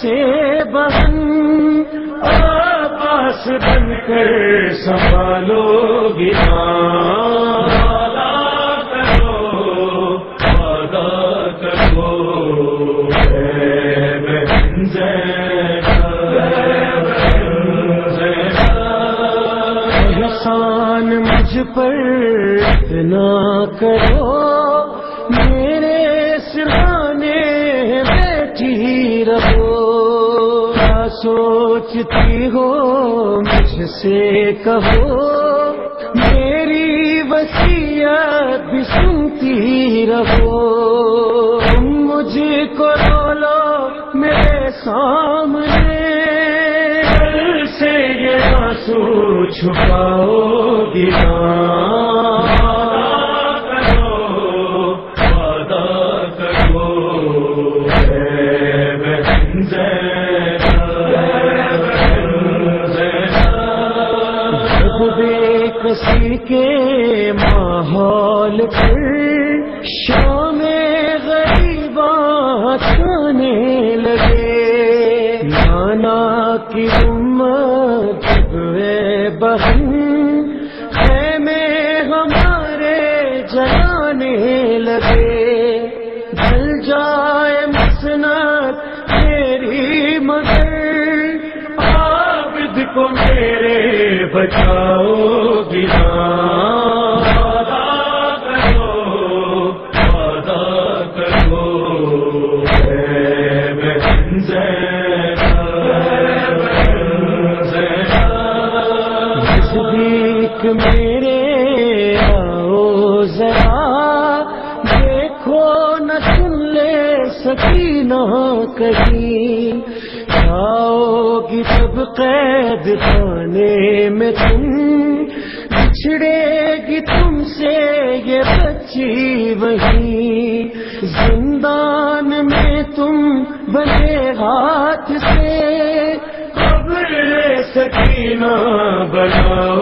سے بہن آس بن کر سنبھالو گیا سوچتی ہو، مجھ سے کہو، میری وسیعت بھی سنتی رہو۔ تم مجھ کو رولو میرے سامنے۔ سے یہ آنسو چھپاؤ گیا شام غریباں چھانے لگے۔ نانا کی امت جب بہن، خیمے ہمارے جلانے لگے۔ جل جائے مسنت میری مگر عابد کو میرے بچاؤ گیا سکی نہ کہیں۔ آؤ گی سب قید خانے میں تم۔ بچھڑے گی تم سے یہ بچی وہی زندان میں تم بنے ہاتھ سے۔ قبر سکینہ بناؤ۔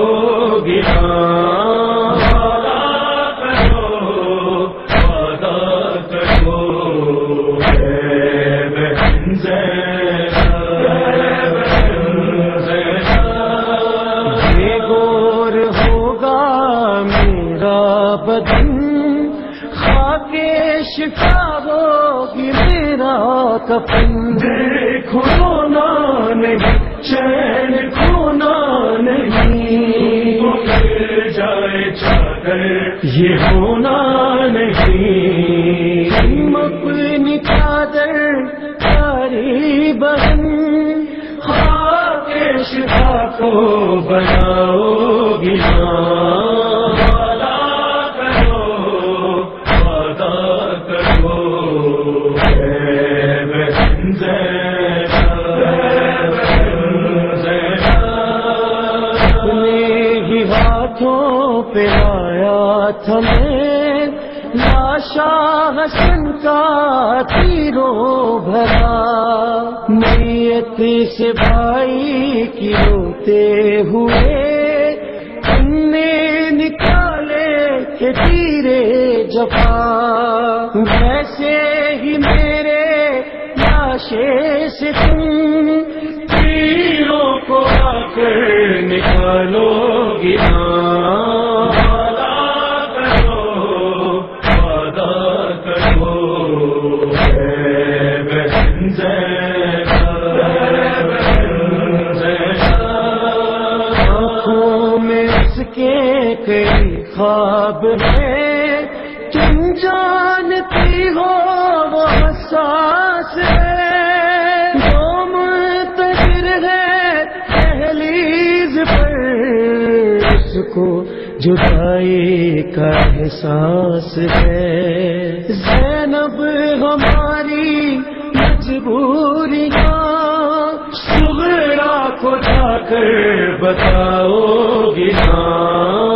شفا ہوگی میرا کپن کھونا نہیں چین کھونا نہیں جائے چادر یہ ہونا نہیں۔ اپنی چادر پیاری بہن۔ خاک شفا کو بناؤ لاشا حسن کا تیروں بھرا۔ نیت سے بھائی کی روتے ہوئے تم نے نکالے کہ تیرے جفا۔ ویسے ہی میرے لاشے سے تم تیروں کو آ کر نکالو گیا جانتی ہو وہ حساس ہے۔ جو منتظر ہے دہلیز پر۔ اس کو جدائی کا احساس ہے۔ زینب ہماری مجبوری کا سغرا کو جا کر بتاؤ گی احسان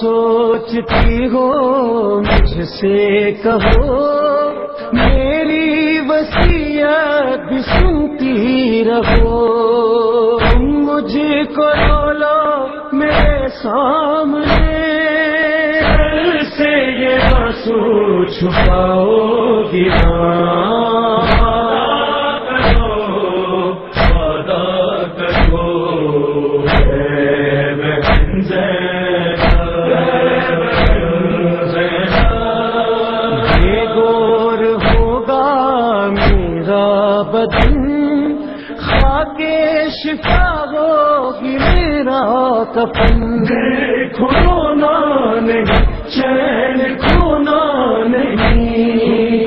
سوچتی ہو، مجھ سے کہو، میری وسیعت بھی سنتی رہو۔ مجھے کو لو میرے سامنے۔ سے یہ آنسو چھپاؤ گی خاکے شفا ہوگی میرا کپن کھونا نہیں چین کھونا نہیں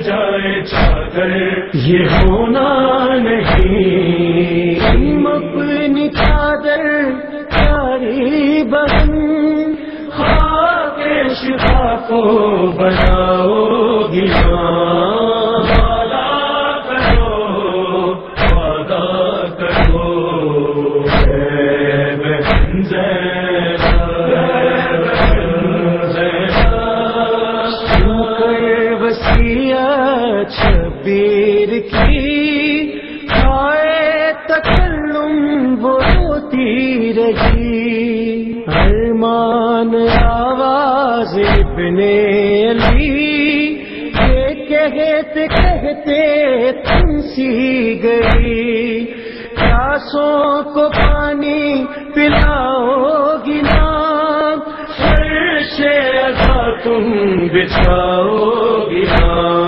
جائے چادر یہ ہونا نہیں۔ ہم اپنی چادر پیاری بہن۔ خاک شفا کو بناؤ چھبیر اچھا کی کھائے تکلم وہ رہی ارمان آواز ابن علی یہ کہتے کہتے تم سی گئی۔ سانسوں کو پانی پلاؤ گی نام سر سے تم بچھاؤ گی نام